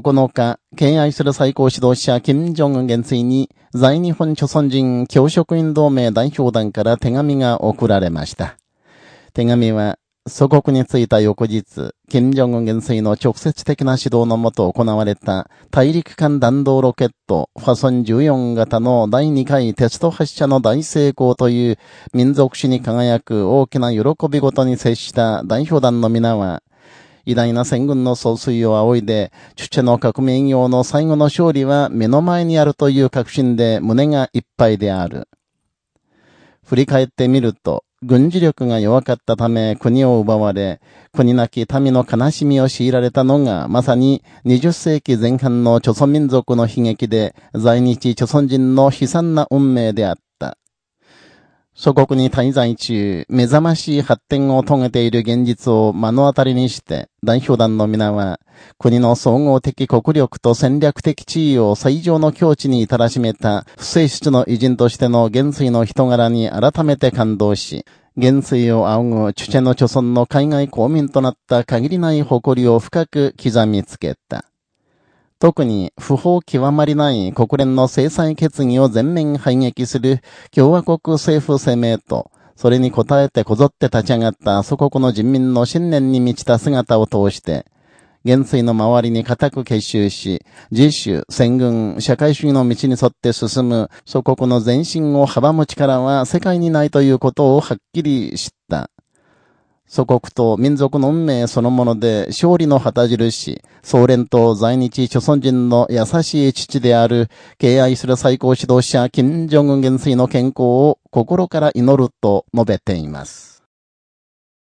9日、敬愛する最高指導者、金正恩元帥に、在日本朝鮮人教職員同盟代表団から手紙が送られました。手紙は、祖国に着いた翌日、金正恩元帥の直接的な指導のもと行われた大陸間弾道ロケットファソン14型の第2回テスト発射の大成功という民族史に輝く大きな喜びごとに接した代表団の皆は、偉大な戦軍の総帥を仰いで、チュチェの革命業の最後の勝利は目の前にあるという確信で胸がいっぱいである。振り返ってみると、軍事力が弱かったため国を奪われ、国なき民の悲しみを強いられたのが、まさに20世紀前半の朝鮮民族の悲劇で、在日朝鮮人の悲惨な運命であった。祖国に滞在中、目覚ましい発展を遂げている現実を目の当たりにして、代表団の皆は、国の総合的国力と戦略的地位を最上の境地に至らしめた、不正室の偉人としての元帥の人柄に改めて感動し、元帥を仰ぐチュチェの著村の海外公民となった限りない誇りを深く刻みつけた。特に不法極まりない国連の制裁決議を全面排撃する共和国政府声明と、それに応えてこぞって立ち上がった祖国の人民の信念に満ちた姿を通して、元帥の周りに固く結集し、自主、戦軍、社会主義の道に沿って進む祖国の前進を阻む力は世界にないということをはっきり知った。祖国と民族の運命そのもので勝利の旗印、総連と在日諸村人の優しい父である、敬愛する最高指導者、金正恩元帥の健康を心から祈ると述べています。